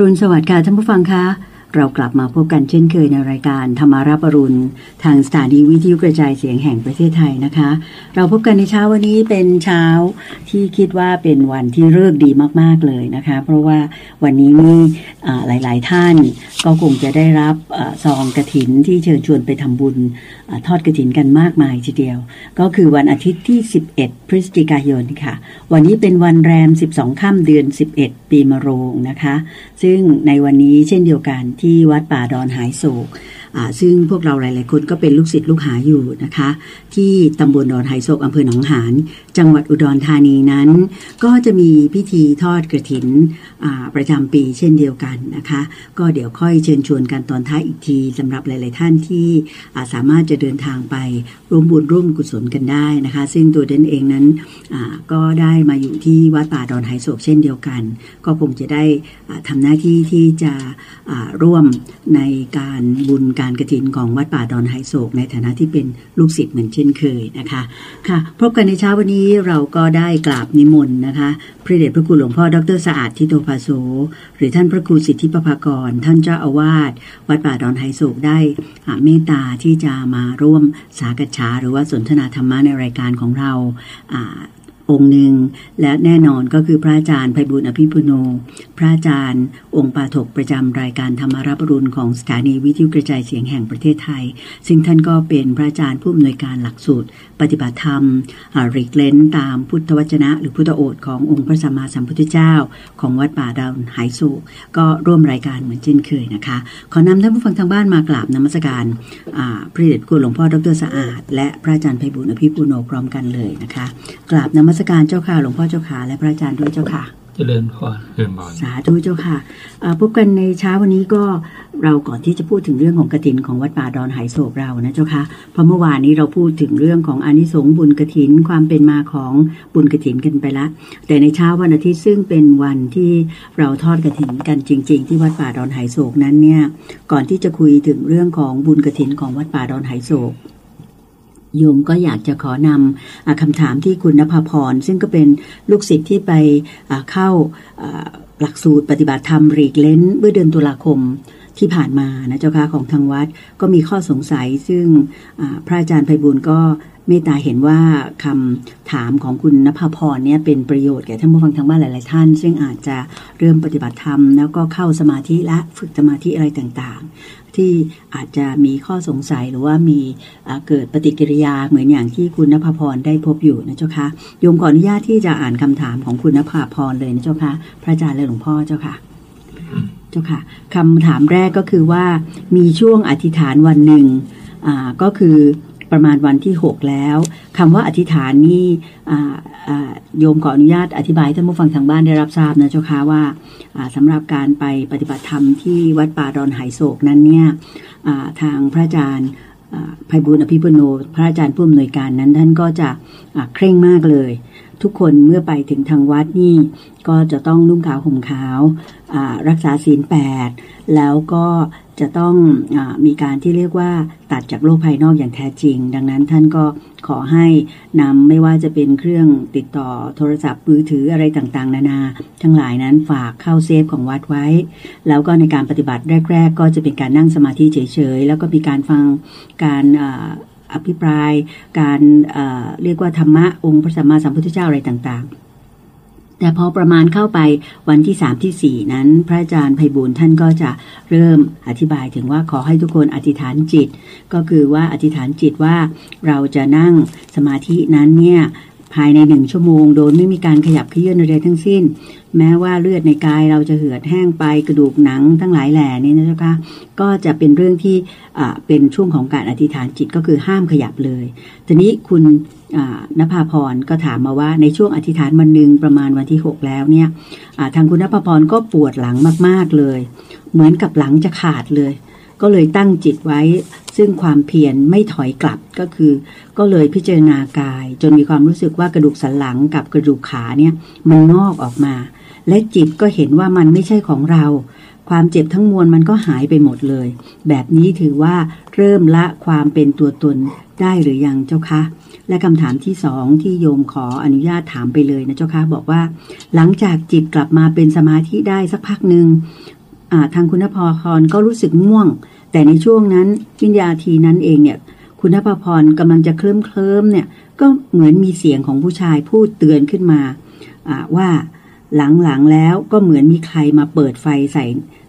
รุณสวัสดิ์ค่ะท่านผู้ฟังคะ เรากลับมาพบกันเช่นเคยในรายการธรรมารับอรุณ ทางสถานีวิทยุกระจายเสียงแห่งประเทศไทยนะคะ เราพบกันในเช้าวันนี้เป็นเช้าที่คิดว่าเป็นวันที่เลิกดีมากๆเลยนะคะ เพราะว่าวันนี้มีหลาย ๆ ท่านก็คงจะได้รับซองกระถินที่เชิญชวนไปทำบุญอทอดกระถินกันมากมายทีเดียว ก็คือวันอาทิตย์ที่ 11 พฤศจิกายนค่ะ วันนี้เป็นวันแรม 12 ค่ำเดือน 11 ปีมะโรงนะคะ ซึ่งในวันนี้เช่นเดียวกันทที่วัดป่าดอนหายโศก ซึ่งพวกเราหลาย ๆ คนก็เป็นลูกศิษย์ลูกหาอยู่นะคะ ที่ตำบลดอนไหโศกอำเภอหนองหานจังหวัดอุดรธานีนั้น ก็จะมีพิธีทอดกระถินประจำปีเช่นเดียวกันนะคะ ก็เดี๋ยวค่อยเชิญชวนกันตอนท้ายอีกทีสำหรับหลาย ๆ ท่านที่สามารถจะเดินทางไปร่วมบุญร่วมกุศลกันได้นะคะ ซึ่งตัวเดนเองนั้นก็ได้มาอยู่ที่วัดป่าดอนไหโศกเช่นเดียวกัน ก็คงจะได้ทำหน้าที่ที่จะร่วมในการบุญกันการกระถินของวัดป่าดอนไฮโศกในฐานะที่เป็นลูกศิษย์เหมือนเช่นเคยนะคะค่ะ พบกันในเช้าวันนี้เราก็ได้กราบนิมนต์นะคะพระเดชพระคุณหลวงพ่อดรสะอาดทิโตภาโสหรือท่านพระครูสิทธิปภากร ท่านเจ้าอาวาสวัดป่าดอนไฮโศกได้เมตตาที่จะมาร่วมสากัะฉาหรือว่าสนทนาธรรมะในรายการของเรา องค์หนึ่ง และแน่นอนก็คือพระอาจารย์ไพบุญอภิปุโน พระอาจารย์ องค์ปาถกประจำรายการธรรมารับรุณของสถานีวิทยุกระจายเสียงแห่งประเทศไทย ซึ่งท่านก็เป็นพระอาจารย์ผู้อำนวยการหลักสูตร ปฏิบัติธรรมริกเลนตามพุทธวจนะ หรือพุทธโอษขององค์พระสัมมาสัมพุทธเจ้า ของวัดป่าดาวหายสุก็ร่วมรายการเหมือนเช่นเคยนะคะ ขอนำท่านผู้ฟังทางบ้านมากราบนมัสการพระเดชคุณหลวงพ่อดรสะอาด และพระอาจารย์ไพบุญอภิปุโนพร้อมกันเลยนะคะกราบนมัสการเจ้าค่ะหลวงพ่อเจ้าค่ะและพระอาจารย์ด้วยเจ้าค่ะเจริญพรเจริญพรสาธุเจ้าค่ะพบกันในเช้าวันนี้ก็เราก่อนที่จะพูดถึงเรื่องของกระถินของวัดป่าดอนไหโศกเรานะเจ้าค่ะเพราะเมื่อวานนี้เราพูดถึงเรื่องของอานิสงส์บุญกระถินความเป็นมาของบุญกระถินกันไปละ แต่ในเช้าวันอาทิตย์ซึ่งเป็นวันที่เราทอดกระถินกันจริง ๆ ที่วัดป่าดอนไหโศกนั้นเนี่ยก่อนที่จะคุยถึงเรื่องของบุญกระถินของวัดป่าดอนไหโศก โยมก็อยากจะขอนำคำถามที่คุณนภพร ซึ่งก็เป็นลูกศิษย์ที่ไปเข้าหลักสูตรปฏิบัติธรรมรีกเล้นเมื่อเดือนตุลาคม ที่ผ่านมานะเจ้าค่ะของทางวัดก็มีข้อสงสัย ซึ่งพระอาจารย์ไพบุญก็เมตตาเห็นว่าคำถามของคุณนภพรเนี่ยเป็นประโยชน์แก่ท่านผู้ฟังทางบ้านหลาย ๆ ท่าน ซึ่งอาจจะเริ่มปฏิบัติธรรม แล้วก็เข้าสมาธิและฝึกสมาธิอะไรต่าง ๆ ที่อาจจะมีข้อสงสัยหรือว่ามีเกิดปฏิกิริยาเหมือนอย่างที่คุณนภพรได้พบอยู่นะเจ้าคะโยมขออนุญาตที่จะอ่านคำถามของคุณนภพรเลยนะเจ้าคะพระอาจารย์และหลวงพ่อเจ้าค่ะ เจ้าค่ะคำถามแรกก็คือว่ามีช่วงอธิษฐานวันหนึ่งก็คือประมาณวันที่ 6 แล้วคำว่าอธิษฐานนี่โยมขออนุญาตอธิบายท่านผู้ฟังทางบ้านได้รับทราบนะเจ้าค่ะว่าสำหรับการไปปฏิบัติธรรมที่วัดป่าดอนไหโศกนั้นเนี่ยทางพระอาจารย์ภัยบุญอภิปุโน พระอาจารย์ผู้อำนวยการนั้นท่านก็จะเคร่งมากเลย ทุกคนเมื่อไปถึงทางวัดนี่ ก็จะต้องนุ่งขาวห่มขาวรักษาศีลแปดแล้วก็จะต้องอมีการที่เรียกว่าตัดจากโลกภายนอกอย่างแท้จริง ดังนั้นท่านก็ขอให้นำไม่ว่าจะเป็นเครื่องติดต่อโทรศัพท์มือถืออะไรต่างๆ นานา ทั้งหลายนั้นฝากเข้าเซฟของวัดไว้ แล้วก็ในการปฏิบัติแรก ๆ ก็จะเป็นการนั่งสมาธิเฉยๆ แล้วก็มีการฟังการ อภิปรายการเเรียกว่าธรรมะองค์พระสัมมาสัมพุทธเจ้าอะไรต่างๆ แต่พอประมาณเข้าไปวันที่สามที่สี่นั้น พระอาจารย์ไพบูลท่านก็จะเริ่มอธิบายถึงว่าขอให้ทุกคนอธิษฐานจิต ก็คือว่าอธิษฐานจิตว่าเราจะนั่งสมาธินั้นเนี่ย ภายในหนึ่งชั่วโมง โดยไม่มีการขยับเยื่นอะไรทั้งสิ้น แม้ว่าเลือดในกายเราจะเหือดแห้งไปกระดูกหนังทั้งหลายแหล่นี่นะเจ้าคะก็จะเป็นเรื่องที่เป็นช่วงของการอธิษฐานจิตก็คือห้ามขยับเลย ทีนี้คุณนภาพรก็ถามมาว่าในช่วงอธิษฐานวันหนึ่งประมาณวันที่ 6 แล้วเนี่ยทางคุณนภาพรก็ปวดหลังมากๆเลย เหมือนกับหลังจะขาดเลย ก็เลยตั้งจิตไว้ ซึ่งความเพียรไม่ถอยกลับก็คือ ก็เลยพิจารณากาย จนมีความรู้สึกว่ากระดูกสันหลังกับกระดูกขาเนี่ยมันงอกออกมา และจิตก็เห็นว่ามันไม่ใช่ของเรา ความเจ็บทั้งมวลมันก็หายไปหมดเลย แบบนี้ถือว่าเริ่มละความเป็นตัวตนได้หรือยังเจ้าคะและคำถามที่สองที่โยมขออนุญาตถามไปเลยนะเจ้าค่ะบอกว่า หลังจากจิตกลับมาเป็นสมาธิได้สักพักหนึ่งทางคุณนภพรก็รู้สึกง่วง แต่ในช่วงนั้นวิญญาทีนั้นเองเนี่ย คุณนภพรกำลังจะเคลิ้มเคลิ้มเนี่ย ก็เหมือนมีเสียงของผู้ชายพูดเตือนขึ้นมาว่าหลังๆแล้วก็เหมือนมีใครมาเปิดไฟใส่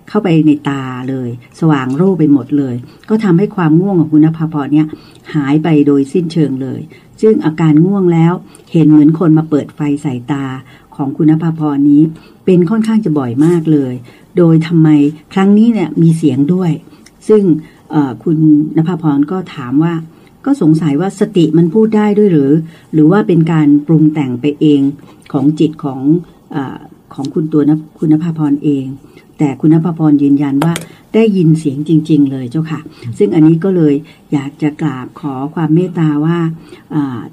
เข้าไปในตาเลย สว่างโร่ไปหมดเลย ก็ทำให้ความง่วงของคุณนภพรเนี่ยหายไปโดยสิ้นเชิงเลย ซึ่งอาการง่วงแล้วเห็นเหมือนคนมาเปิดไฟใส่ตาของคุณนภพรนี้ เป็นค่อนข้างจะบ่อยมากเลย โดยทำไมครั้งนี้เนี่ยมีเสียงด้วย ซึ่งคุณนภพรก็ถามว่า ก็สงสัยว่าสติมันพูดได้ด้วยหรือ หรือว่าเป็นการปรุงแต่งไปเองของจิตของอของคุณตัวนคุณนภพรเอง แต่คุณนภพรยืนยันว่าได้ยินเสียงจริง ๆ เลยเจ้าค่ะ ซึ่งอันนี้ก็เลยอยากจะกราบขอความเมตตาว่า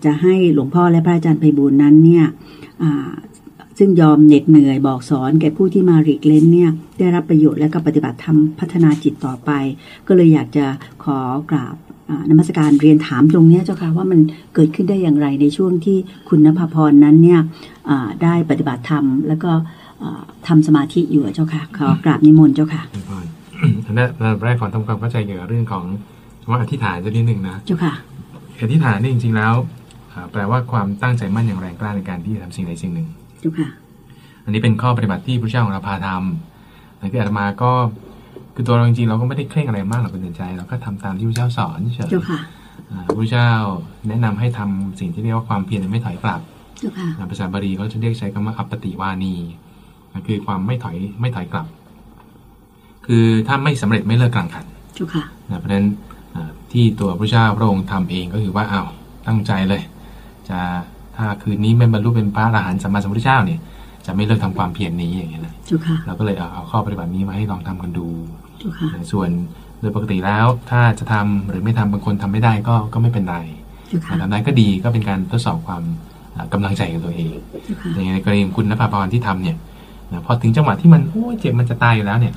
จะให้หลวงพ่อและพระอาจารย์ไพบูลนั้นเนี่ย ซึ่งยอมเหน็ดเหนื่อยบอกสอนแก่ผู้ที่มาริกเล่นเนี่ย ได้รับประโยชน์และก็ปฏิบัติธรรมพัฒนาจิตต่อไป ก็เลยอยากจะขอกราบนมัสการเรียนถามตรงนี้เจ้าค่ะว่ามันเกิดขึ้นได้อย่างไรในช่วงที่คุณนภพรนั้นเนี่ยได้ปฏิบัติธรรม แล้วก็ทำสมาธิอยู่เจ้าค่ะขอกราบนิมนต์เจ้าค่ะอันนั้นแรกขอทำความเข้าใจเกี่ยวกับเรื่องของว่าอธิษฐานจะนิดหนึ่งนะเจ้าค่ะอธิษฐานนี่จริงๆแล้วแปลว่าความตั้งใจมั่นอย่างแรงกล้าในการที่จะทำสิ่งใดสิ่งหนึ่ง เจ้าค่ะ อันนี้เป็นข้อปฏิบัติที่พระเจ้าของเราพาทำนั่นคืออาตมาก็คือตัวเราจริงๆเราก็ไม่ได้เคร่งอะไรมากหรอกเป็นใจ เราก็ทำตามที่พระเจ้าสอนเฉยเจ้าค่ะพระเจ้าแนะนำให้ทำสิ่งที่เรียกว่าความเพียรไม่ถอยกลับภาษาบาลีเขาจะเรียกใช้คำว่าอัปปติวานีคือความไม่ถอยไม่ถอยกลับ คือถ้าไม่สำเร็จไม่เลิกกลางคันเพราะฉะนั้นที่ตัวพระเจ้าพระองค์ทำเองก็คือว่าอ้าวตั้งใจเลย จะ ถ้าคืนนี้ไม่บรรลุเป็นพระอรหันต์สัมมาสัมพุทธเจ้าเนี่ยจะไม่เลิกทำความเพียรนี้อย่างเงี้ยนะเราก็เลยเอาเอาข้อปฏิบัตินี้มาให้ลองทำกันดูส่วนโดยปกติแล้วถ้าจะทำหรือไม่ทำบางคนทำไม่ได้ก็ก็ไม่เป็นไรแต่ทำได้ก็ดีก็เป็นการทดสอบความกำลังใจกับตัวเองอย่างในกรณีคุณนภาพรที่ทำเนี่ยพอถึงจังหวะที่มันโอ้เจ็บมันจะตายอยู่แล้วเนี่ย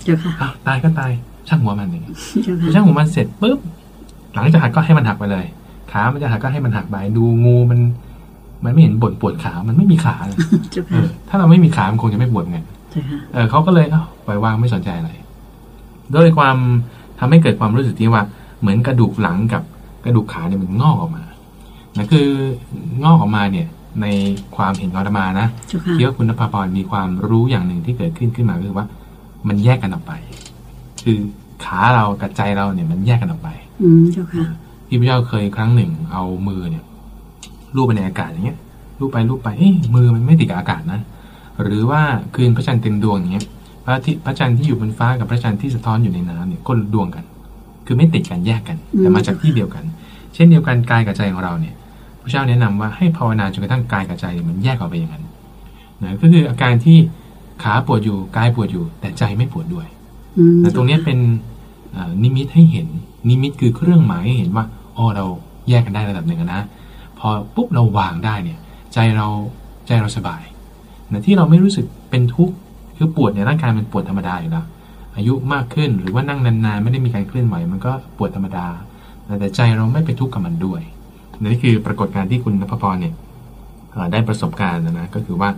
ตายก็ตายช่างหัวมันอย่างเงี้ยช่างหัวมันเสร็จปุ๊บหลังจากหักก็ให้มันหักไปเลยขามันจะหักก็ให้มันหักไปดูงูมัน มันไม่เห็นบ่นปวดขา มันไม่มีขาเลยถ้าเราไม่มีขา มันคงจะไม่ปวดไงเออเขาก็เลยปล่อยวางไม่สนใจอะไรด้วยความทำให้เกิดความรู้สึกที่ว่า เหมือนกระดูกหลังกับกระดูกขาเนี่ยมันงอกออกมานะคืองอกออกมาเนี่ย ในความเห็นของธรรมานะที่ว่าคุณนภพรมีความรู้อย่างหนึ่งที่เกิดขึ้นขึ้นมาคือว่า มันแยกกันออกไป คือขาเรากับใจเราเนี่ยมันแยกกันออกไป อืมเจ้าค่ะพี่พระเจ้าเคยครั้งหนึ่งเอามือเนี่ย ลูบไปในอากาศอย่างเงี้ยลูบไปลูบไปเอ้มือมันไม่ติดกับอากาศนะหรือว่าคืนพระจันทร์เต็มดวงอย่างเงี้ยพระอาทิตย์พระจันทร์ที่อยู่บนฟ้ากับพระจันทร์ที่สะท้อนอยู่ในน้ำเนี่ยก็ดวงกัน คือไม่ติดกันแยกกัน แต่มาจากที่เดียวกัน เช่นเดียวกันกายกับใจของเราเนี่ยพระเจ้าแนะนำว่าให้ภาวนาจนกระทั่งกายกับใจมันแยกออกไปอย่างนั้นนะก็คืออาการที่ขาปวดอยู่กายปวดอยู่ แต่ใจไม่ปวดด้วยแต่ตรงนี้เป็นนิมิตให้เห็น นิมิตคือเครื่องหมายให้เห็นว่าอ๋อเราแยกกันได้ระดับหนึ่งนะพ อปุ๊บเราวางได้เนี่ย ใจเราใจเราสบายนะที่เราไม่รู้สึกเป็นทุกข์คือปวดเนี่ยร่างกายมันปวดธรรมดาอยู่แล้วอายุมากขึ้นหรือว่านั่งนานๆ ไม่ได้มีการเคลื่อนไหวมันก็ปวดธรรมดา แต่ใจเราไม่ไปทุกข์กับมันด้วยนี่คือปรากฏการณ์ที่คุณนภพรเนี่ยได้ประสบการณ์นะก็คือว่า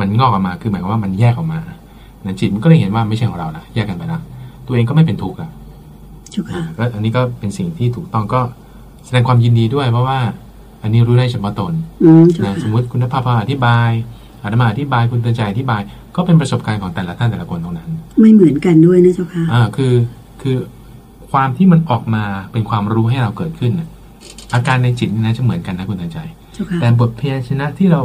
มันงอกออกมาคือหมายความว่ามันแยกออกมานะจิตมันก็เลยเห็นว่าไม่ใช่ของเราละแยกกันไปละตัวเองก็ไม่เป็นทุกข์ละก็อันนี้ก็เป็นสิ่งที่ถูกต้องก็แสดงความยินดีด้วยเพราะว่า อันนี้รู้ได้เฉพาะตนนะสมมติคุณภาพอธิบายอาตมาอธิบายคุณเตือนใจอธิบาย ก็เป็นประสบการณ์ของแต่ละท่านแต่ละคนตรงนั้น ไม่เหมือนกันด้วยนะเจ้าค่ะอ่าคือคือความที่มันออกมาเป็นความรู้ให้เราเกิดขึ้นอาการในจิตนะจะเหมือนกันนะคุณเตือนใจ แต่บทเพียรชนะที่เรา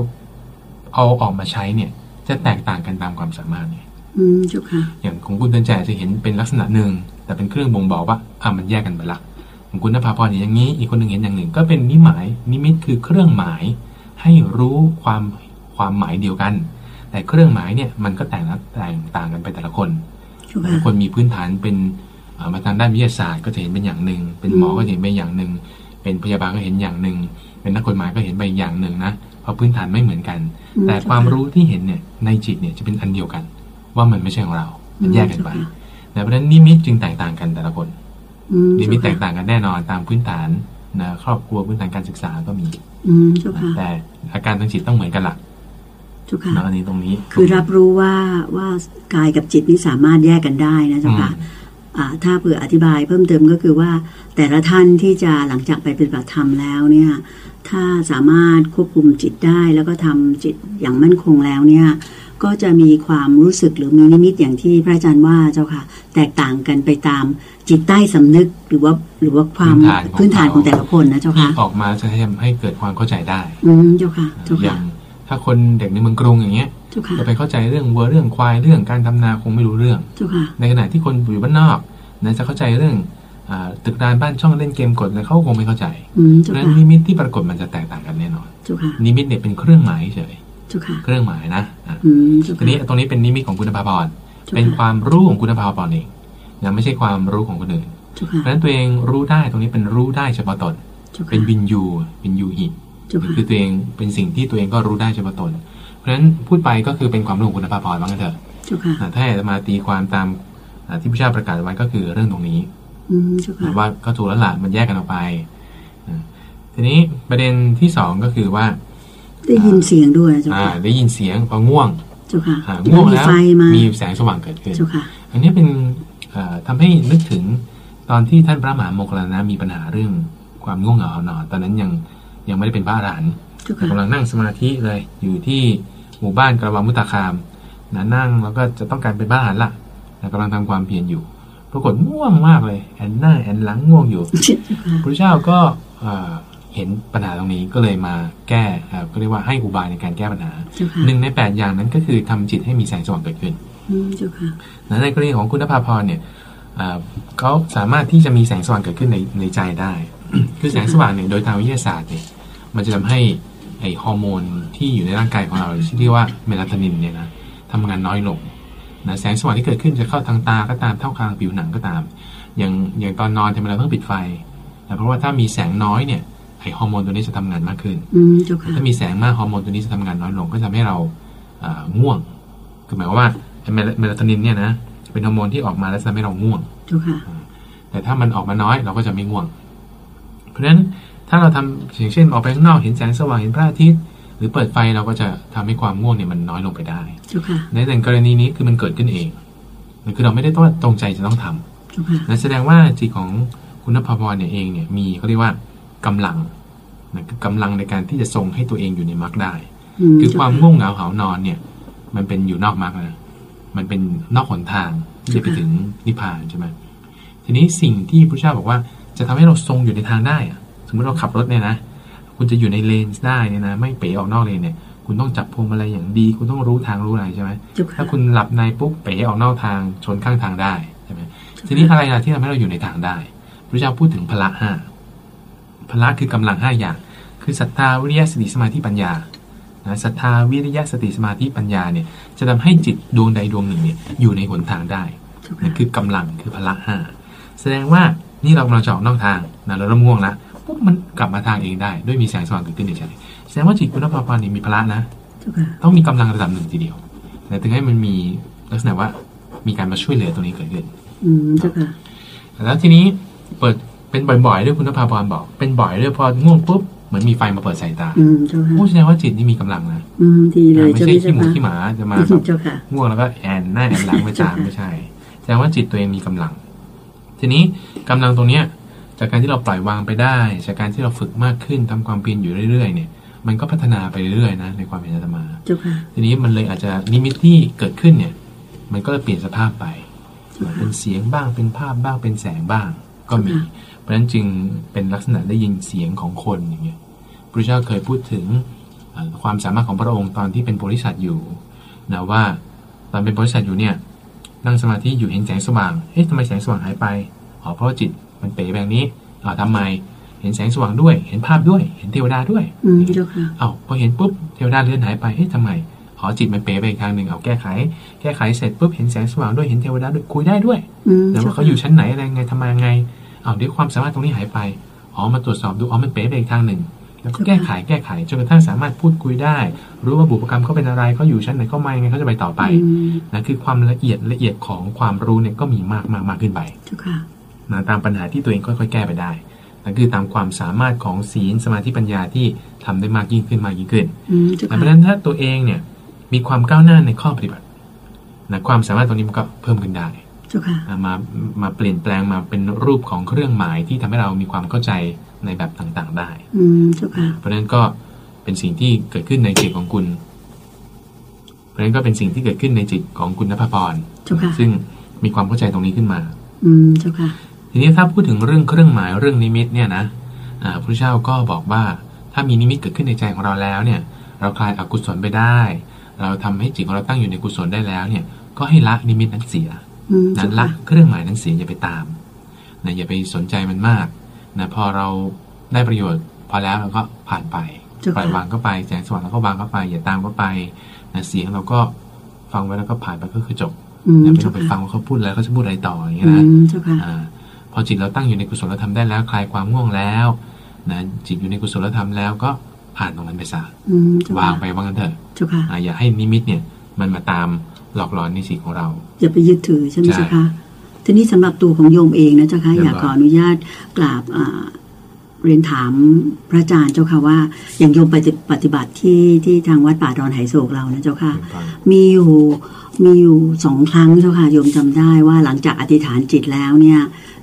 เอาออกมาใช้เนี่ย จะแตกต่างกันตามความสามารถเนี่ยอืมเจ้าค่ะอย่างของคุณเตือนใจจะเห็นเป็นลักษณะหนึ่งแต่เป็นเครื่องบ่งบอกว่าอ่ามันแยกกันไปละของ คุณนภาพรเห็นอย่างนี้ อีกคนหนึ่งเห็นอย่างหนึ่ง ก็เป็นนิหมาย นิมิตคือเครื่องหมายให้รู้ความความหมายเดียวกัน แต่เครื่องหมายเนี่ยมันก็แตกแตกต่างกันไปแต่ละคนแต่ละคนมีพื้นฐานเป็นมาทางด้านวิทยาศาสตร์ก็จะเห็นเป็นอย่างหนึ่ง เป็นหมอก็เห็นเป็นอย่างหนึ่ง เป็นพยาบาลก็เห็นอย่างหนึ่ง เป็นนักกฎหมายก็เห็นไปอย่างหนึ่งนะ เพราะพื้นฐานไม่เหมือนกัน แต่ความรู้ที่เห็นเนี่ยในจิตเนี่ยจะเป็นอันเดียวกัน ว่ามันไม่ใช่ของเรา มันแยกกันไปแต่เพราะฉะนั้นนิมิตจึงแตกต่างกันแต่ละคน นิมิตแตกต่างกันแน่นอนตามพื้นฐานนะครอบครัวพื้นฐานการศึกษาก็มีแต่อาการทางจิตต้องเหมือนกันหลักเจ้าค่ะนะอันนี้ตรงนี้ คือรับรู้ว่าว่ากายกับจิตนี่สามารถแยกกันได้นะเจ้าค่ะอ่าถ้าเผื่ออธิบายเพิ่มเติมก็คือว่า แต่ละท่านที่จะหลังจากไปปฏิบัติธรรมแล้วเนี่ย ถ้าสามารถควบคุมจิตได้แล้วก็ทำจิตอย่างมั่นคงแล้วเนี่ย ก็จะมีความรู้สึกหรือมีนิมิตอย่างที่พระอาจารย์ว่าเจ้าค่ะ แตกต่างกันไปตามจิตใต้สำนึกหรือว่าหรือว่าความพื้นฐานของแต่ละคนนะเจ้าค่ะออกมาจะทำให้เกิดความเข้าใจได้ อืมเจ้าค่ะเจ้าอค่ะย่างถ้าคนเด็กในเมืองกรุงอย่างเงี้ยเจ้าค่ะจะไปเข้าใจเรื่องวัวเรื่องควายเรื่องการทำนาคงไม่รู้เรื่องเจ้าค่ะในขณะที่คนอยู่บ้านนอกนะจะเข้าใจเรื่องอาตึกรานบ้านช่องเล่นเกมกดอะไรเขาคงไม่เข้าใจอืมเพเจ้าราะฉะนั้นค่ะนิมิตที่ปรากฏมันจะแตกต่างกันแน่นอนเจ้าค่ะนิมิตเนี่ยเป็นเครื่องหมายเฉย เจ้าค่ะเครื่องหมายนะอะอืมเจ้าทีค่ะนี้ตรงนี้เป็นนิมิตของคุณภาพรเจ้าเป็นคค่ะวามรู้ของคุณภาพรเองนะไม่ใช่ความรู้ของคนอื่นเจ้าเพค่ะราะฉะนั้นตัวเองรู้ได้ตรงนี้เป็นรู้ได้เฉพาะตนเจ้าค่ะเป็นวินยูวินยูหิเจ้าค่ะคือตัวเองเป็นสิ่งที่ตัวเองก็รู้ได้เฉพาะตน เพราะฉะนั้นพูดไปก็คือเป็นความรู้ของคุณภาพรว่างั้นเถอะเจ้าค่ะอะถ้าจะมาตีความตามอะที่พระเจ้าประกาศไว้ก็คือเรื่องตรงนี้อืมเจ้าค่ะว่าก็ถูกแล้วล่ะมันแยกกันออกไปอะทีนี้ประเด็นที่สองก็คือว่า ได้ยินเสียงด้วยเจ้าอ่าค่ะได้ยินเสียงพอง่วงเจ้าค่ะอ่าง่วงมีแล้วไฟมามีแสงสว่างเกิดขึ้นเจ้าค่ะ อันนี้เป็นเอ่อทำให้นึกถึงตอนที่ท่านพระมหาโมคคัลลานะมีปัญหาเรื่องความง่วงเหงาหานอนตอนนั้นยังยังไม่ได้เป็นพระอรหันต์เจ้าค่ะกำลังนั่งสมาธิเลยอยู่ที่หมู่บ้านกระวามุตตาคามนะนั่งแล้วก็จะต้องการเป็นพระอรหันต์ละนะกำลังทำความเพียรอยู่ ปรากฏง่วงมากเลยแอนหน้าแอนหลังง่วงอยู่เจ้าค่ะพระเจ้าก็ เอ่อเห็นปัญหาตรงนี้ก็เลยมาแก้เอ่อก็เรียกว่าให้อุบายในการแก้ปัญหาเจ้าค่ะหนึ่งในแปดอย่างนั้นก็คือทำจิตให้มีแสงสว่างเกิดขึ้นอืมเจ้าค่ะนะในกรณีของคุณนภาพรเนี่ยเอ่อเขาสามารถที่จะมีแสงสว่างเกิดขึ้นในในใจได้ คือแสงสว่างเนี่ยโดยทางวิทยาศาสตร์เนี่ยมันจะทำให้ไอฮอร์โมนที่อยู่ในร่างกายของเราที่เรียกว่าเมลาโทนินเนี่ยนะทำงานน้อยลงนะแสงสว่างที่เกิดขึ้นจะเข้าทางตาก็ตามเท่าทางผิวหนังก็ตาม อย่างอย่างตอนนอนทำไมเราต้องปิดไฟนะเพราะว่าถ้ามีแสงน้อยเนี่ยไอ ฮอร์โมนตัวนี้จะทำงานมากขึ้นอืมเจ้าค่ะถ้ามีแสงมากฮอร์โมนตัวนี้จะทำงานน้อยลงก็ทำให้เราอ่าง่วง คือหมายความว่าไอ้เมลเมลาโทนินเนี่ยนะเป็นฮอร์โมนที่ออกมาแล้วจะทำให้เราง่วงเจ้าค่ะแต่ถ้ามันออกมาน้อยเราก็จะไม่ง่วง เพราะฉะนั้นถ้าเราทำอย่างเช่นออกไปข้างนอกเห็นแสงสว่างเห็นพระอาทิตย์หรือเปิดไฟเราก็จะทำให้ความง่วงเนี่ยมันน้อยลงไปได้เจ้าค่ะในแต่กรณีนี้คือมันเกิดขึ้นเองคือเราไม่ได้ต้องตรงใจจะต้องทำเจ้าค่ะนั่นแสดงว่าจิตของคุณนภพรเนี่ยเองเนี่ยมีเขาเรียกว่ากำลังนะคือ กำลังในการที่จะทรงให้ตัวเองอยู่ในมรรคได้อืมคือเจ้ความค่ะง่วงเหงาหานอนเนี่ย มันเป็นอยู่นอกมรรคนะมันเป็นนอกหนทางที่จะไปถึงนิพพานใช่ไหมทีนี้สิ่งที่พระเจ้าบอกว่าจะทำให้เราทรงอยู่ในทางได้อะสมมติเราขับรถเนี่ยนะ คุณจะอยู่ในเลนส์ได้เนี่ยนะ ไม่เป๋ออกนอกเลนเนี่ย คุณต้องจับพวงมาลัยอย่างดี คุณต้องรู้ทางรู้อะไรใช่ไหมเจ้าค่ะถ้าคุณหลับในปุ๊บเป๋ออกนอกทางชนข้างทางได้ใช่ไหมทีนี้อะไรล่ะที่ทำให้เราอยู่ในทางได้ พระเจ้าพูดถึงพละห้าพละคือกำลังห้าอย่าง คือศรัทธาวิริยะสติสมาธิปัญญานะศรัทธาวิริยะสติสมาธิปัญญาเนี่ยจะทำให้จิตดวงใดดวงหนึ่งเนี่ยอยู่ในหนทางได้เจ้าค่ะนั่นคือกำลังคือพละห้าแสดงว่านี่เรากำลังจะออกนอกทางนะเราเริ่มง่วงแล้วปุ๊บมันกลับมาทางเองได้ ด้วยมีแสงสว่างเกิดขึ้นในใจแสดงว่าจิตคุณภาพนี่มีพละนะเจ้าค่ะต้องมีกำลังระดับหนึ่งทีเดียวแต่ถึงให้มันมีลักษณะว่ามีการมาช่วยเหลือตรงนี้เกิดขึ้นอืมเจ้าค่ะแล้วทีนี้เปิดเป็นบ่อยๆด้วยคุณภาพรบอก เป็นบ่อยด้วยพอง่วงปุ๊บ เหมือนมีไฟมาเปิดใส่ตาอืมเจ้าค่ะโอ้แสดงว่าจิตนี่มีกำลังนะอืมดีเลยไม่เจ้าใช่พี่ขี้เจ้าหมูค่ะขี้หมาจะมาแบบเจ้าค่ะง่วงแล้วก็แอนหน้าแอนหลังไปจามใช่ค่ะไม่ใช่แสดงว่าจิตตัวเองมีกำลัง ทีนี้กำลังตรงเนี้ย จากการที่เราปล่อยวางไปได้จากการที่เราฝึกมากขึ้นทำความเพียรอยู่เรื่อยๆ เนี่ย มันก็พัฒนาไปเรื่อยๆนะในความเห็นอาตมาเจ้าค่ะทีนี้มันเลยอาจจะนิมิตที่เกิดขึ้นเนี่ย มันก็เลยเปลี่ยนสภาพไปเป็นเสียงบ้างเป็นภาพบ้างเป็นแสงบ้าง ก็มีค่ะเพราะฉะนั้นจึงเป็นลักษณะได้ยินเสียงของคนอย่างเงี้ยพระเจ้าเคยพูดถึงเอ่อความสามารถของพระองค์ตอนที่เป็นโพธิสัตว์อยู่นะว่าตอนเป็นโพธิสัตว์อยู่เนี่ยนั่งสมาธิอยู่เห็นแสงสว่างเอ๊ะทำไมแสงสว่างหายไปอ๋อเพราะว่าจิตมันเป๋แบบนี้อ๋อทำไมเห็นแสงสว่างด้วย เห็นภาพด้วย เห็นเทวดาด้วยอืมเจ้าค่ะเอ้าพอเห็นปุ๊บเทวดาเลื่อนหายไปเอ๊ะทำไมอ๋อจิตมันเป๋ไปอีกทางหนึ่งเอาแก้ไข แก้ไขเสร็จปุ๊บเห็นแสงสว่างด้วยเห็นเทวดาด้วยคุยได้ด้วยอืมแต่ว่าเขาอยู่ชั้นไหนอะไรไงทำไมยังไง เอาเดี๋ยวความสามารถตรงนี้หายไปอ๋อมาตรวจสอบดูอ๋อมันเป๋ไปอีกทางหนึ่ง แล้วก็แก้ไขแก้ไขจนกระทั่งสามารถพูดคุยได้ รู้ว่าบุพกรรมเขาเป็นอะไรเขาอยู่ชั้นไหนเขามายังไงเขาจะไปต่อไปอืมนะคือความละเอียดละเอียดของความรู้เนี่ยก็มีมากมากมากขึ้นไปเจ้าค่ะนะตามปัญหาที่ตัวเองค่อยๆ แก้ไปได้นั่นคือตามความสามารถของศีลสมาธิปัญญาที่ทำได้มากยิ่งขึ้นมากยิ่งขึ้นอืมเจ้าแต่ค่ะเพราะฉะนั้นถ้าตัวเองเนี่ยมีความก้าวหน้าในข้อปฏิบัตินะความสามารถตรงนี้มันก็เพิ่มขึ้นได้เจ้าค่ะ มามาเปลี่ยนแปลงมาเป็นรูปของเครื่องหมายที่ทำให้เรามีความเข้าใจในแบบต่างๆ ได้อืมเจ้าค่ะเพราะฉะนั้นก็เป็นสิ่งที่เกิดขึ้นในจิตของคุณ เพราะฉะนั้นก็เป็นสิ่งที่เกิดขึ้นในจิตของคุณนภพรเจ้าค่ะซึ่งมีความเข้าใจตรงนี้ขึ้นมา อืมเจ้าค่ะ ทีนี้ถ้าพูดถึงเรื่องเครื่องหมายเรื่องนิมิตเนี่ยนะอ่าพระเจ้าก็บอกว่าถ้ามีนิมิตเกิดขึ้นในใจของเราแล้วเนี่ย เราคลายอกุศลไปได้ เราทำให้จิตของเราตั้งอยู่ในกุศลได้แล้วเนี่ย ก็ให้ละนิมิตนั้นเสียอืม นั้เจ้านละค่ะเครื่องหมายนั้นเสียอย่าไปตามนะอย่าไปสนใจมันมากนะพอเราได้ประโยชน์ พอแล้วเราก็ผ่านไปเจ้าปล่อยค่ะวางก็ไปแสงสว่างเราก็วางก็ไป อย่าตามก็ไปนะเสียงเราก็ฟังไว้แล้วก็ผ่านไปก็คือจบอืมอย่าไม่ต้เจ้าองไปค่ะฟังว่าเขาพูดอะไรเขาจะพูดอะไรต่ออย่างเงี้อืยนะมเจ้าค่ะอาพอจิตเราตั้งอยู่ในกุศลธรรมได้แล้วคลายความง่วงแล้วนะจิตอยู่ในกุศลธรรมแล้วก็ผ่านตรงนั้นไปซะอืมเจ้าวางค่ะไปว่างั้นเถอะเจ้าค่ะอ่าอย่าให้นิมิตเนี่ย มันมาตาม หลอกหลอนในจิตของเราอย่าไปยึดถือใช่ไหมใช่เจ้าค่ะทีนี้สำหรับตัวของโยมเองนะเจ้าค่ะเรียบร้อยอยากขออนุญาตกราบอ่าเรียนถามพระอาจารย์เจ้าค่ะว่า อย่างโยมไปปฏิบัติที่ที่ทางวัดป่าดอนไหโศกเรานะเจ้าค่ะ มีอยู่มีอยู่สองครั้งเจ้าค่ะโยมจำได้ว่าหลังจากอธิษฐานจิตแล้วเนี่ย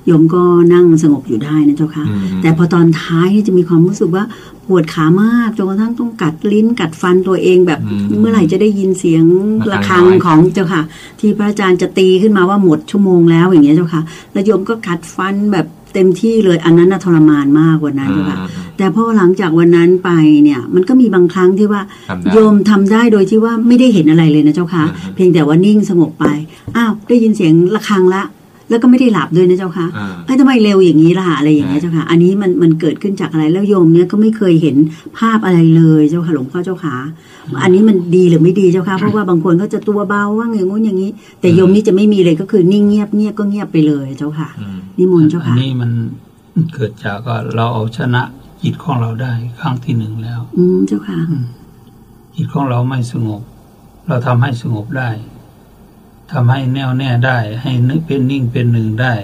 โยมก็นั่งสงบอยู่ได้นะเจ้าค่ะอืมแต่พอตอนท้ายนี่จะมีความรู้สึกว่าปวดขามากจนกระทั่งต้องกัดลิ้นกัดฟันตัวเองแบบอืมเมื่อไหร่จะได้ยินเสียงระระฆัฆังงน้อยของเจ้าค่ะ ที่พระอาจารย์จะตีขึ้นมาว่าหมดชั่วโมงแล้วอย่างเงี้ยเจ้าค่ะแล้วโยมก็กัดฟันแบบเต็มที่เลยอันนั้นน่ะทรมานมากกว่านั้นเจ้าค่ะอืมแต่พอหลังจากวันนั้นไปเนี่ยมันก็มีบางครั้งที่ว่าทำได้โยมทำได้โดยที่ว่าไม่ได้เห็นอะไรเลยนะเจ้าค่ะอืมเพียงแต่ว่านิ่งสงบไปอ้าวได้ยินเสียงระฆังละ แล้วก็ไม่ได้หลับด้วยนะเจ้าค่ะอ่าเอ้ยทำไมเร็วอย่างนี้ล่ะอะไรอย่างเงี้ยใช่เจ้าค่ะ อันนี้มันมันเกิดขึ้นจากอะไรแล้วโยมเนี่ยก็ไม่เคยเห็นภาพอะไรเลยเจ้าค่ะหลวงพ่อเจ้าค่ะ อันนี้มันดีหรือไม่ดีเจ้าค่ะเพราะว่าบางคนก็จะตัวเบาว่าอย่างงู้นอย่างนี้ แต่โยมนี่จะไม่มีเลยก็คือนิ่งเงียบเงียบก็เงียบไปเลยเจ้าค่ะอืมนิมนต์เจ้าอันค่ะนี้มันเกิดจากว่าเราเอาชนะจิตของเราได้ครั้งที่หนึ่งแล้ว อืมเจ้าค่ะจิตของเราไม่สงบ เราทำให้สงบได้ ทำให้แน่วแน่ได้ ให้นึกเป็นนิ่งเป็นหนึ่งได้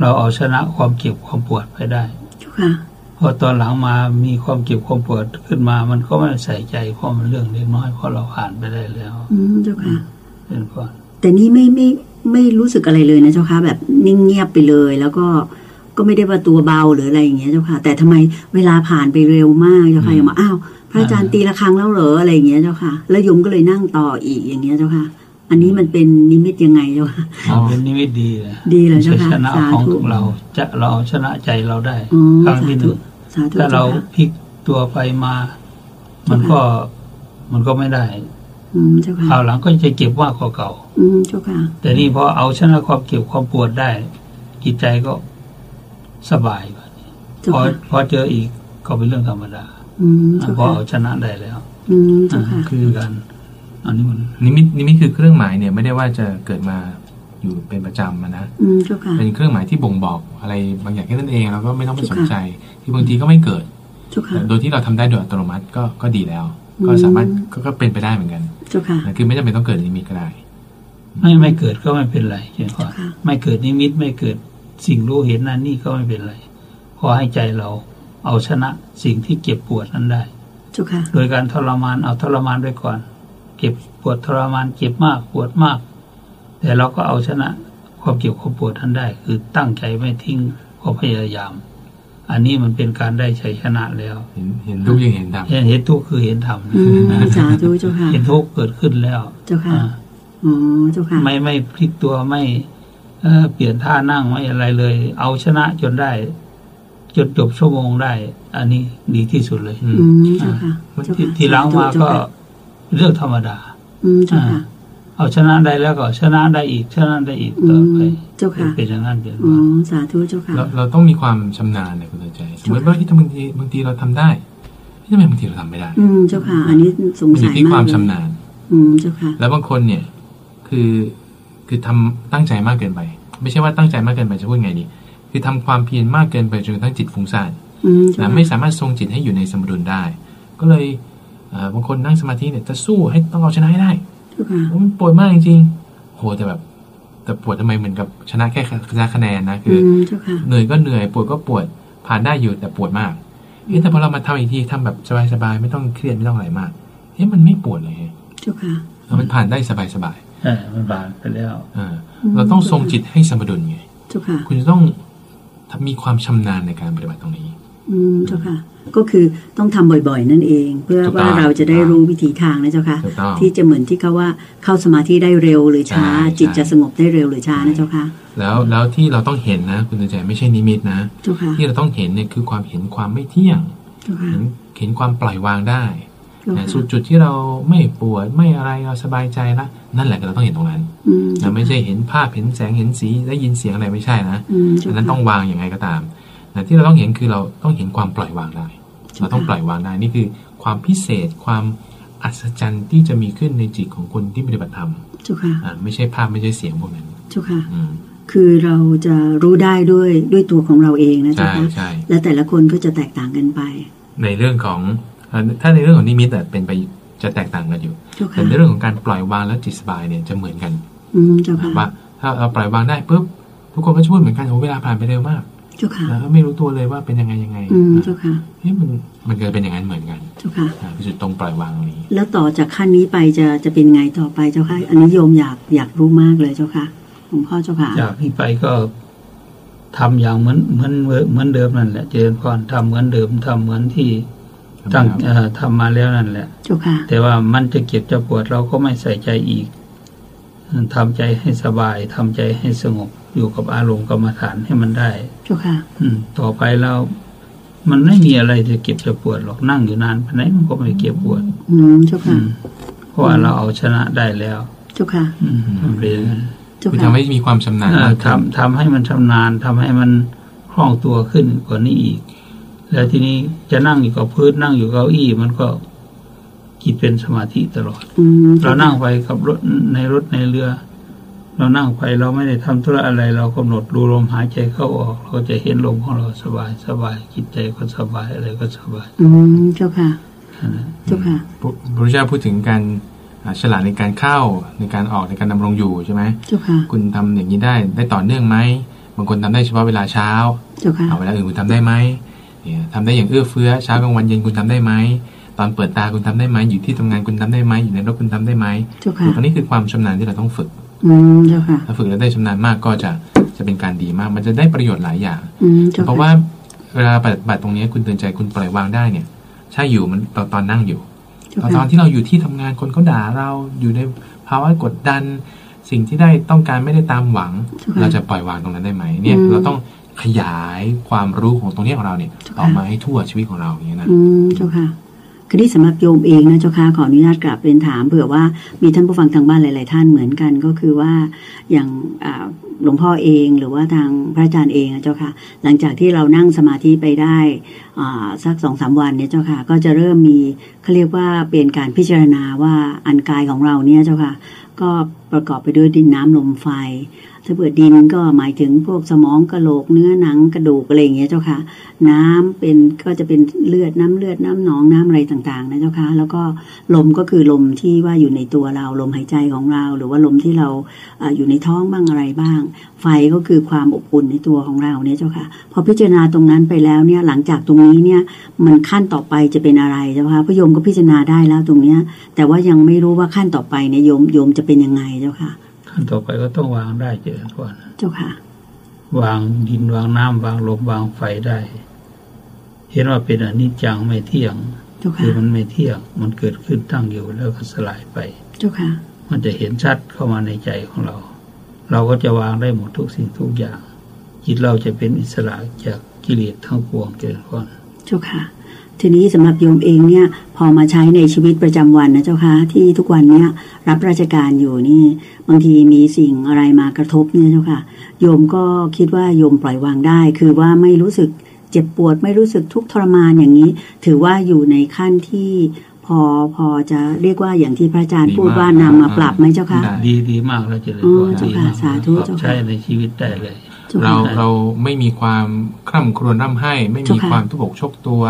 เราเอาชนะความเจ็บความปวดไปได้เจ้าค่ะพอตอนหลังมามีความเจ็บความปวดขึ้นมา มันก็ไม่ใส่ใจเพราะมันเรื่องเล็กน้อยเพราะเราผ่านไปได้แล้ว อืมเจ้าค่ะเป็นก่อนแต่นี่ไม่ไม่ไม่รู้สึกอะไรเลยนะเจ้าค่ะ แบบนิ่งเงียบไปเลย แล้วก็ก็ไม่ได้ว่าตัวเบาหรืออะไรอย่างเงี้ยเจ้าค่ะ แต่ทำไมเวลาผ่านไปเร็วมากเจ้าค่ะอืมอย่างมาอ้าวพระอาจารย์ตีละครั้งแล้วเหรออะไรอย่างเงี้ยเจ้าค่ะ แล้วโยมก็เลยนั่งต่ออีกอย่างเงี้ยเจ้าค่ะ อันนี้มันเป็นนิมิตยังไงเจ้าค่ะอ๋อเป็นนิมิตดีเลยดีเลยเจ้าชัยค่ะชนะสาของธุเราจะเราเอาชนะใจเราได้อ๋อครั้งสาที่หธุนึ่งสาธุถ้าเราเจ้าค่ะพลิกตัวไปมา มันก็มันก็ไม่ได้อืมเจ้าคราค่ะวหลังก็จะเก็บมากกว่าเก่า อืมเจ้าค่ะ แต่นี่พอเอาชนะความเก็บความปวดได้ จิตใจก็สบายแบบนี้เจ้าพอค่ะพอเจออีกก็เป็นเรื่องธรรมดาอืมเจ้าพอค่ะเอาชนะได้แล้ว อืมเจ้าค่ะคือกัน อันนี้มันนิมิตนิมิตคือเครื่องหมายเนี่ยไม่ได้ว่าจะเกิดมาอยู่เป็นประจำอะนะอืมเจ้าค่ะเป็นเครื่องหมายที่บ่งบอกอะไรบางอย่างแค่นั้นเองเราก็ไม่ต้องไปสนค่ะใจ ที่บางทีก็ไม่เกิดเจ้าค่ะโดยที่เราทำได้โดยอัตโนมัติก็ก็ดีแล้วอืมก็สามารถก็ก็เป็นไปได้เหมือนกันเจ้าค่ะนะคือไม่จำเป็นต้องเกิดนิมิตก็ได้ไม่ไม่เกิดก็ไม่เป็นไรใช่ไหมครับค่ะไม่เกิดนิมิตไม่เกิดสิ่งรู้เห็นนั่นนี่ก็ไม่เป็นไรขอให้ใจเราเอาชนะสิ่งที่เจ็บปวดนั้นได้เจ้าค่ะโดยการทรมานเอาทรมานไว้ก่อน เจ็บปวดทรมานเจ็บมากปวดมาก แต่เราก็เอาชนะความเจ็บความปวดนั้นได้ คือตั้งใจไม่ทิ้งความพยายาม อันนี้มันเป็นการได้ชัยชนะแล้ว เห็นเห็นทุกข์ยังเห็นดำเห็นเห็นทุกข์คือเห็นธรรมอืมสาธุเจ้าค่ะเห็นทุกข์เกิดขึ้นแล้วเจ้าค่ะอ่าอ๋อเจ้าค่ะไม่ไม่พลิกตัวไม่เอ่อเปลี่ยนท่านั่งไม่อะไรเลย เอาชนะจนได้จนจบชั่วโมงได้ อันนี้ดีที่สุดเลย อืมอืมเจ้าค่ะเจ้าที่ค่ะที่หล้างมาเจ้ก็ค่ะ เรื่องธรรมดา อืมเจ้าค่ะเอาชนะได้แล้วก็ชนะได้อีกชนะได้อีกต่อไปอืมเจ้าค่ะเป็นอย่างนั้นเป็นอ๋อว่าสาธุเจ้าค่ะเราเราต้องมีความชำนาญในคุณใจสมมติว่าที่บางทีบางทีเราทำได้ที่ทำไมบางทีเราทำไม่ได้ อืมเจ้าค่ะ อันนี้สงมันอสัยู่ยที่คามมาวกเลยชำนาญ อืมเจ้าค่ะ แล้วบางคนเนี่ย คือคือทำตั้งใจมากเกินไป ไม่ใช่ว่าตั้งใจมากเกินไปจะพูดไงดีคือทำความเพียรมากเกินไปจนกระทั่งจิตฟุ้งซ่านอืมเจ้านะค่ะไม่สามารถทรงจิตให้อยู่ในสมดุลได้ ก็เลยเอ่อ บางคนนั่งสมาธิเนี่ยจะสู้ให้ต้องเอาชนะให้ได้เจ้าค่ะโอ้มันปวดมากจริงๆโหแต่แบบแต่ปวดทำไมเหมือนกับชนะแค่ชนะคะแนนนะคืออือมเจ้าค่ะเหนื่อยก็เหนื่อยปวดก็ปวดผ่านได้อยู่แต่ปวดมากเอ๊ะแต่พอเรามาทำอีกทีทำแบบสบายๆไม่ต้องเครียดไม่ต้องอะไรมากเอ๊ะมันไม่ปวดเลยเจ้าค่ะแล้วมันผ่านได้สบายสบายใช่มันบานไปแล้วๆอ่าเราต้องทรงจิตให้สมดุลไงเจ้าค่ะคุณจะต้องมีความชำนาญในการปฏิบัติตรงนี้ อืมเจ้าค่ะ ก็คือต้องทำบ่อยๆ นั่นเอง เพื่อถูกต้ว่าองเราจะได้รู้วิธีทางนะเจ้าค่ะถูกต้องที่จะเหมือนที่เขาว่าเข้าสมาธิได้เร็วหรือช้าใช่จิตใช่จะสงบได้เร็วหรือช้านะเจ้าค่ะ แล้วแล้วที่เราต้องเห็นนะ คุณใจไม่ใช่นิมิตนะเจ้าค่ะที่เราต้องเห็นเนี่ยคือความเห็นความไม่เที่ยงเจ้าค่ะเห็นเห็นความปล่อยวางได้เจ้านะค่ะสุดจุดที่เราไม่ปวดไม่อะไรเราสบายใจละนั่นแหละเราต้องเห็นตรงนั้นอืมเราไม่ใช่เห็นภาพเห็นแสงเห็นสีได้ยินเสียงอะไรไม่ใช่นะอืมเจ้าอันนั้นค่ะต้องวางอย่างไงก็ตาม แต่ที่เราต้องเห็นคือเราต้องเห็นความปล่อยวางได้เจ้าค่ะเราต้องปล่อยวางได้นี่คือความพิเศษความอัศจรรย์ที่จะมีขึ้นในจิตของคนที่ปฏิบัติธรรมเจ้าค่ะอ่าไม่ใช่ภาพไม่ใช่เสียงพวกนั้นเจ้าค่ะอืมคือเราจะรู้ได้ด้วยด้วยตัวของเราเองนะเจ้าใช่ค่ะใช่และแต่ละคนก็จะแตกต่างกันไป ในเรื่องของเอ่อถ้าในเรื่องของนิมิตอะเป็นไปจะแตกต่างกันอยู่เจ้าแต่ค่ะในเรื่องของการปล่อยวางและจิตสบายเนี่ยจะเหมือนกันอืมเจ้าค่ะว่าถ้าเราปล่อยวางได้ปุ๊บทุกคนก็ช่วยเหมือนกันโอ้เวลาผ่านไปเร็วมาก เจ้าค่ะแล้วก็ไม่รู้ตัวเลยว่าเป็นยังไงยังไงอืมเจ้าค่ะเฮ้ยมันมันเกิดเป็นอย่างนั้นเหมือนกันเจ้าค่ะอ่าคือจุดตรงปล่อยวางตรงนี้ แล้วต่อจากขั้นนี้ไปจะจะเป็นไงต่อไปเจ้าค่ะอันนี้โยมอยากอยากรู้มากเลยเจ้าค่ะหลวงพ่อเจ้าค่ะจากนี้ไปก็ทำอย่างเหมือนเหมือนเหมือนเดิมนั่นแหละ เจริญพรทำเหมือนเดิมทำเหมือนที่ตั้งเอ่อทำมาแล้วนั่นแหละเจ้าค่ะแต่ว่ามันจะเก็บจะปวดเราก็ไม่ใส่ใจอีก ทำใจให้สบายทำใจให้สงบอยู่กับอารมณ์กรรมฐานให้มันได้เจ้าค่ะอืมต่อไปเรามันไม่มีอะไรจะเก็บจะปวดหรอกนั่งอยู่นานไปไหนมันก็ไม่เก็บปวด อืมเจ้าอืค่ะมเพราะว่าเราเอาชนะได้แล้วเจ้าค่ะอืมทำเรียนเจ้าคือค่ะทำให้มีความชำนาญเอ่อมากขึ้นทำทำให้มันชำนาญทำให้มันคล่องตัวขึ้นกว่านี้อีก แล้วทีนี้จะนั่งอยู่กับพื้นนั่งอยู่เก้าอี้มันก็ จิตเป็นสมาธิตลอดอืมเรานั่งไปกับรถในรถในเรือ เรานั่งไปเราไม่ได้ทำธุระอะไร เรากำหนดดูลมหายใจเข้าออก เราจะเห็นลมของเราสบายสบายจิตใจก็สบายอะไรก็สบาย อืมเจ้าค่ะแค่นั้นเจ้าค่ะพระพุทธเจ้าพูดถึงการอ่าฉลาดในการเข้าในการออกในการดำรงอยู่ใช่ไหมเจ้าค่ะ คุณทำอย่างนี้ได้ได้ต่อเนื่องไหมบางคนทำได้เฉพาะเวลาเช้าเจ้าค่ะเอาเวลาอื่นคุณทำได้ไหมเนี่ยทำได้อย่างเอื้อเฟื้อเช้ากลางวันเย็นคุณทำได้ไหม ตอนเปิดตาคุณทำได้ไหมอยู่ที่ทำงานคุณทำได้ไหมอยู่ในรถคุณทำได้ไหมเจ้าค่ะตรงนี้คือความชำนาญที่เราต้องฝึกอืมเจ้าค่ะถ้าฝึกแล้วได้ชำนาญมากก็จะจะเป็นการดีมาก มันจะได้ประโยชน์หลายอย่างอืมเจ้าเพราะค่ะว่าเวลาปฏิบัติตรงนี้คุณเตือนใจคุณปล่อยวางได้เนี่ย ใช่อยู่มันตอนตอนนั่งอยู่เจ้าตอนตอค่ะนที่เราอยู่ที่ทำงานคนเขาด่าเราอยู่ในภาวะกดดัน สิ่งที่ได้ต้องการไม่ได้ตามหวังเจ้าค่ะเราจะปล่อยวางตรงนั้นได้ไหมเนี่ยอืมเราต้องขยายความรู้ของตรงนี้ของเราเนี่ยเจ้าค่ะออกมาให้ทั่วชีวิตของเราอย่างนี้ยนะอืมเจ้าค่ะ คือที่สำหรับโยมเองนะเจ้าค่ะขออนุญาตกราบเรียนถามเผื่อว่ามีท่านผู้ฟังทางบ้านหลาย ๆ ท่านเหมือนกันก็คือว่าอย่างหลวงพ่อเองหรือว่าทางพระอาจารย์เองนะเจ้าค่ะ หลังจากที่เรานั่งสมาธิไปได้สักสองสามวันเนี่ยเจ้าค่ะ ก็จะเริ่มมีเขาเรียกว่าเป็นการพิจารณาว่าอันกายของเราเนี่ยเจ้าค่ะ ก็ประกอบไปด้วยดินน้ำลมไฟ ถ้าเปิดดินก็หมายถึงพวกสมองกระโหลกเนื้อหนังกระดูกอะไรอย่างเงี้ยเจ้าค่ะ น้ำเป็นก็จะเป็นเลือดน้ำเลือดน้ำหนองน้ำอะไรต่างๆ นะเจ้าค่ะ แล้วก็ลมก็คือลมที่ว่าอยู่ในตัวเราลมหายใจของเรา หรือว่าลมที่เราอาอยู่ในท้องบ้างอะไรบ้าง ไฟก็คือความอบอุ่นในตัวของเราเนี่ยเจ้าค่ะ พอพิจารณาตรงนั้นไปแล้วเนี่ยหลังจากตรงนี้เนี่ยมันขั้นต่อไปจะเป็นอะไรเจ้าค่ะพระโยมก็พิจารณาได้แล้วตรงเนี้ยแต่ว่ายังไม่รู้ว่าขั้นต่อไปเนี่ยโยมโยมจะเป็นยังไงเจ้าค่ะ ขั้นต่อไปก็ต้องวางได้เจริญพรเจ้าค่ะ วางดินวางน้ำวางลมวางไฟได้ เห็นว่าเป็นอนิจจังไม่เที่ยงเจ้าคืค่ะอมันไม่เที่ยง มันเกิดขึ้นตั้งอยู่แล้วก็สลายไปเจ้าค่ะ มันจะเห็นชัดเข้ามาในใจของเรา เราก็จะวางได้หมดทุกสิ่งทุกอย่าง จิตเราจะเป็นอิสระจากกิเลสทั้งปวงเกิดก่อนเจ้าค่ะ ทีนี้สำหรับโยมเองเนี่ยพอมาใช้ในชีวิตประจำวันนะเจ้าค่ะที่ทุกวันเนี่ยรับราชการอยู่นี่ บางทีมีสิ่งอะไรมากระทบเนี่ยเจ้าค่ะโยมก็คิดว่าโยมปล่อยวางได้ คือว่าไม่รู้สึกเจ็บปวด ไม่รู้สึกทุกข์ทรมานอย่างนี้ ถือว่าอยู่ในขั้นที่พอพอจะเรียกว่าอย่างที่พระอาจารย์ดีมากพูดว่านำมาปรับไหมเจ้าค่ะได้ดีดีมากแล้วเจริญอ๋พอรเจ้าดีค่ะมากสาธุปรับเจ้าค่ะใช้ในชีวิตได้เลยเจ้าเราค่ะเราไม่มีความคร่ำครวญร่ำไห้ ไม่มีเจ้าค่ะความทุบอกชกตัว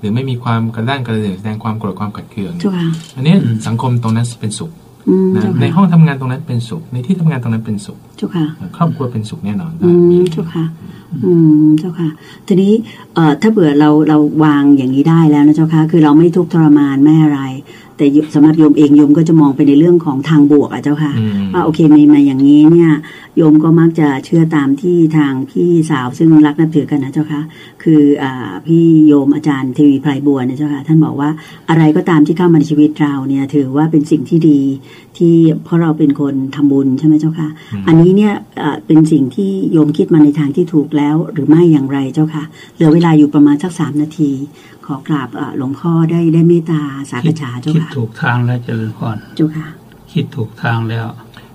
หรือไม่มีความกระด้างกระเดื่องแสดงความโกรธความขัดเคืองเจ้าค่ะอันนี้สังคมตรงนั้นเป็นสุขอืมนะเจ้าในค่ะห้องทำงานตรงนั้นเป็นสุข ในที่ทำงานตรงนั้นเป็นสุขเจ้าค่ะครอบครัวเป็นสุขแน่นอนอืมมีเจ้าค่ะ อืมเจ้าค่ะ ทีนี้เอ่อถ้าเผื่อเราเราวางอย่างนี้ได้แล้วนะเจ้าค่ะ คือเราไม่ทุกข์ทรมานไม่อะไร แต่สำหรับโยมเองโยมก็จะมองไปในเรื่องของทางบวกอะเจ้าค่ะอืมว่าโอเคมีมาอย่างนี้เนี่ยโยมก็มักจะเชื่อตามที่ทางพี่สาวซึ่งรักนับถือกันนะเจ้าค่ะคืออ่าพี่โยมอาจารย์เทวีไพรบัวนะเจ้าค่ะท่านบอกว่าอะไรก็ตามที่เข้ามาในชีวิตเราเนี่ยถือว่าเป็นสิ่งที่ดี ที่เพราะเราเป็นคนทำบุญใช่ไหมเจ้าค่ะอืมอันนี้เนี่ยอ่าเป็นสิ่งที่โยมคิดมาในทางที่ถูกแล้วหรือไม่อย่างไรเจ้าค่ะ เหลือเวลาอยู่ประมาณสักสามนาที ขอกราบอ่าหลวงพ่อได้ได้เมตตาสากฉาเจ้าคิดค่ะถูกทางแล้วเจริญพรเจ้าค่ะ คิดถูกทางแล้ว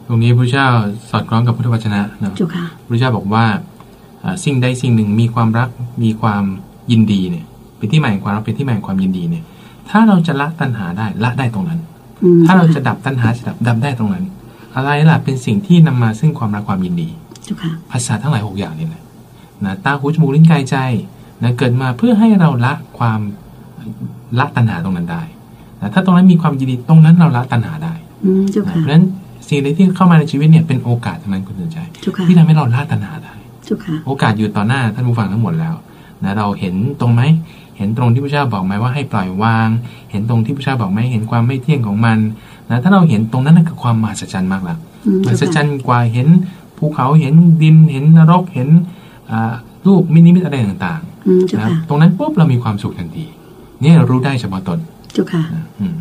ตรงนี้พระเจ้าสอดคล้องกับพุทธวจนะเนอะเจ้าค่ะพระเจ้าบอกว่าอ่าสิ่งใดสิ่งหนึ่งมีความรักมีความยินดีเนี่ยเป็นที่หมายแห่งความรักเป็นที่หมายแห่งความยินดีเนี่ย ถ้าเราจะละตัณหาได้ละได้ตรงนั้นอืม ถ้าเราจะดับตัณหาจะดับดับได้ตรงนั้น อะไรล่ะเป็นสิ่งที่นำมาซึ่งความรักความยินดีเจ้าค่ะภาษาทั้งหลายหกอย่างนี่แหละนะตาหูจมูกลิ้นกายใจนะเกิดมาเพื่อให้เราละความละตัณหาตรงนั้นได้นะถ้าตรงนั้นมีความยินดีตรงนั้นเราละตัณหาได้อืมเจ้านะค่ะเพราะฉะนั้นสิ่งใดที่เข้ามาในชีวิตเนี่ยเป็นโอกาสทั้งนั้นคุณตื่นใจเจ้าค่ะที่ทำให้เราละตัณหาได้เจ้าค่ะโอกาสอยู่ต่อหน้าท่านผู้ฟังทั้งหมดแล้วนะเราเห็นตรงไหม เห็นตรงที่พระเจ้าบอกไหมว่าให้ปล่อยวาง เห็นตรงที่พระเจ้าบอกไหมเห็นความไม่เที่ยงของมันนะถ้าเราเห็นตรงนั้นนั่นคือความมหัศจรรย์มากแล้วอืมมหัศเจ้าจรค่ะรย์กว่าเห็นภูเขาเห็นดินเห็นนรกเห็นอ่ารูปมินิมิตอะไรต่างอืมๆเจ้านะครับค่ะตรงนั้นปุ๊บเรามีความสุขทันทีเนี่ยเรารู้ได้เฉพาะตนเจ้าค่ะนะอืม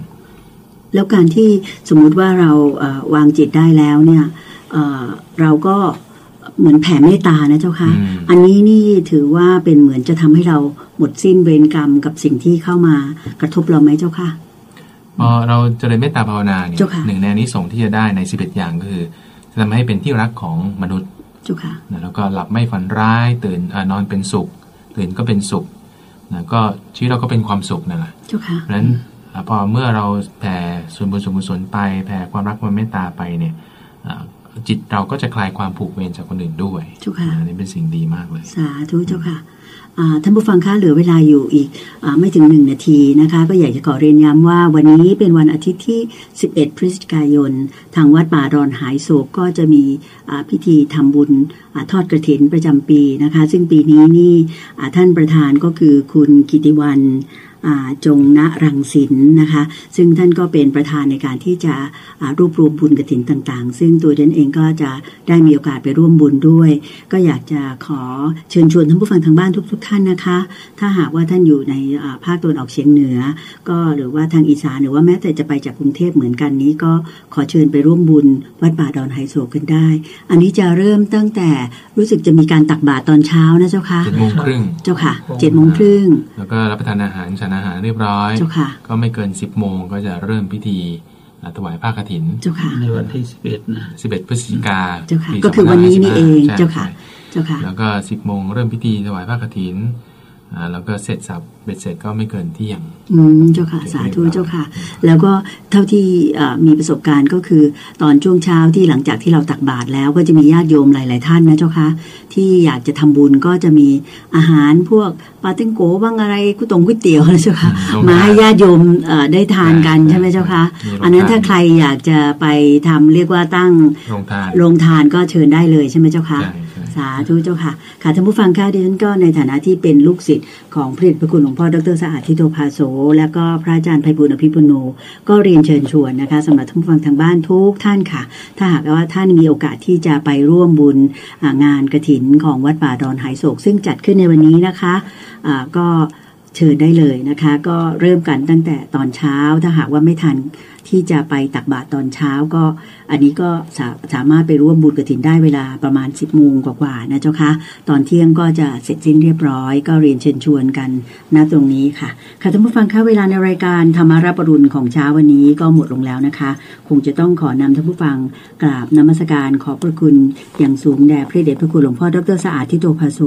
แล้วการที่สมมุติว่าเราเอ่อวางจิตได้แล้วเนี่ยเอ่อเราก็ เหมือนแผ่เมตตานะเจ้าค่ะอืมอันนี้นี่ถือว่าเป็นเหมือนจะทำให้เราหมดสิ้นเวรกรรมกับสิ่งที่เข้ามากระทบเราไหมเจ้าค่ะพอเราเจริญเมตตาภาวนาเนี่ยเจ้าค่ะหนึ่งในอานิสงส์ที่จะได้ในสิบเอ็ดอย่างก็คือจะทำให้เป็นที่รักของมนุษย์เจ้าค่ะนะแล้วก็หลับไม่ฝันร้ายตื่นเอ่อนอนเป็นสุข ตื่นก็เป็นสุขนะก็ชีวิตเราก็เป็นความสุขนั่นแหละเจ้าค่ะเพราะฉะนั้นอ่าพอเมื่อเราแผ่ส่วนบุญส่วนกุศลไปแผ่ความรักความเมตตาไปเนี่ยอ่า จิตเราก็จะคลายความผูกเวรจากคนอื่นด้วยเจ้าค่ะอันนี้เป็นสิ่งดีมากเลย สาธุเจ้าค่ะอ่าท่านผู้ฟังคะเหลือเวลาอยู่อีกอาไม่ถึงหนึ่งนาทีนะคะ ก็อยากจะขอเรียนย้ำว่าวันนี้เป็นวันอาทิตย์ที่ 11 พฤศจิกายน ทางวัดป่าดอนหายโศกก็จะมีอ่าพิธีทำบุญอาทอดกระถินประจำปีนะคะ ซึ่งปีนี้นี่อ่าท่านประธานก็คือคุณกิติวันอ่า จงณรังสินนะคะ ซึ่งท่านก็เป็นประธานในการที่จะอ่ารวบรวมบุญกระถินต่าง ๆ ซึ่งตัวท่านเองก็จะได้มีโอกาสไปร่วมบุญด้วย ก็อยากจะขอเชิญชวนท่านผู้ฟังทางบ้านทุก ๆท่านนะคะ ถ้าหากว่าท่านอยู่ในอ่าภาคตะวันออกเฉียงเหนือ ก็หรือว่าทางอีสานหรือว่าแม้แต่จะไปจากกรุงเทพเหมือนกันนี้ ก็ขอเชิญไปร่วมบุญวัดป่าดอนไฮโศกกันได้ อันนี้จะเริ่มตั้งแต่รู้สึกจะมีการตักบาตรตอนเช้านะเจ้าค่ะเจ็ดโมงครึ่งเจ้าค่ะเจ็ดโมงครึ่งแล้วก็รับประทานอาหารฉันอาหารเรียบร้อยเจ้าค่ะก็ไม่เกิน10โมงก็จะเริ่มพิธีอ่าถวายผ้ากฐินเจ้าค่ะในวันที่สิบเอ็ดนะ11พฤศจิกาเจ้าค่ะปีก็คือวันนี้นี่เอง2555เจ้าค่ะเจ้าค่ะ แล้วก็10โมงเริ่มพิธีถวายผ้ากฐินอ่า แล้วก็เสร็จสับเบ็ดเสร็จก็ไม่เกินเที่ยงอืมเจ้าค่ะ สาธุเจ้าค่ะ แล้วก็เท่าที่เอ่อมีประสบการณ์ก็คือ ตอนช่วงเช้าที่หลังจากที่เราตักบาตรแล้วก็จะมีญาติโยมหลาย ๆ ท่านนะเจ้าค่ะ ที่อยากจะทำบุญก็จะมีอาหารพวกปาเต้งโกบ้างอะไรกุตงก๋วยเตี๋ยวนะเจ้าค่ะอืมมาให้ญาติโยมเอ่อได้ทานกันใช่ใช่ไหมเจ้าค่ะมีโรงอันนั้นทานถ้าใครอยากจะไปทำเรียกว่าตั้งโรงทานโรงทานก็เชิญได้เลยใช่ไหมเจ้าค่ะใช่ใช่ สาธุเจ้าค่ะ ค่ะท่านผู้ฟังค่ะดิฉันก็ในฐานะที่เป็นลูกศิษย์ของพระเดชพระคุณหลวงพ่อดรสะอาดทิโตภาโสและก็พระอาจารย์ไพบุญอภิปุโนก็เรียนเชิญชวนนะคะสำหรับท่านผู้ฟังทางบ้านทุกท่านค่ะ ถ้าหากว่าท่านมีโอกาสที่จะไปร่วมบุญงานกระถินของวัดป่าดอนหายโศก ซึ่งจัดขึ้นในวันนี้นะคะอ่าก็เชิญได้เลยนะคะ ก็เริ่มกันตั้งแต่ตอนเช้าถ้าหากว่าไม่ทัน ที่จะไปตักบาตรตอนเช้าก็ อันนี้ก็สาสามารถไปร่วมบุญกระถินได้เวลาประมาณ 10โมงกว่าๆนะเจ้าคะตอนเที่ยงก็จะเสร็จสิ้นเรียบร้อย ก็เรียนเชิญชวนกันณตรงนี้ค่ะค่ะท่านผู้ฟังคะเวลาในรายการธรรมารับปรุณของเช้าวันนี้ก็หมดลงแล้วนะคะ คงจะต้องขอนำท่านผู้ฟังกราบนมัสการขอบพระคุณอย่างสูงแด่พระเดชพระคุณหลวงพ่อดรสะอาดทิโตภาโส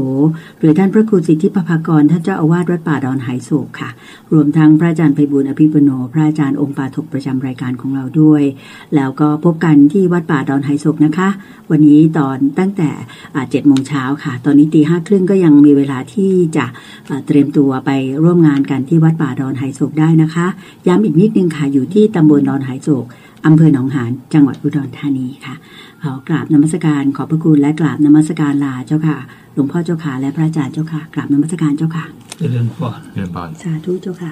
หรือท่านพระครูสิทธิปภากรท่านเจ้าอาวาสวัดป่าดอนไหโศกค่ะ รวมทั้งพระอาจารย์ไพบุญอภิปุโน พระอาจารย์องค์ปาถกประจำรายการของเราด้วย แล้วก็พบกันที่วัดป่าดอนไหโศกนะคะ วันนี้ตอนตั้งแต่เจ็ดโมงเช้าค่ะ ตอนนี้ตีห้าครึ่งก็ยังมีเวลาที่จะอ่าเตรียมตัวไปร่วมงานกันที่วัดป่าดอนไหโศกได้นะคะ ย้ำอีกนิดนึงค่ะ อยู่ที่ตำบลดอนไหโศกอำเภอหนองหานจังหวัดอุดรธานีค่ะขอกราบนมัสการขอบพระคุณและกราบนมัสการลาเจ้าค่ะหลวงพ่อเจ้าค่ะและพระอาจารย์เจ้าค่ะกราบนมัสการเจ้าค่ะเจริญพรเรียนบอลสาธุเจ้าค่ะ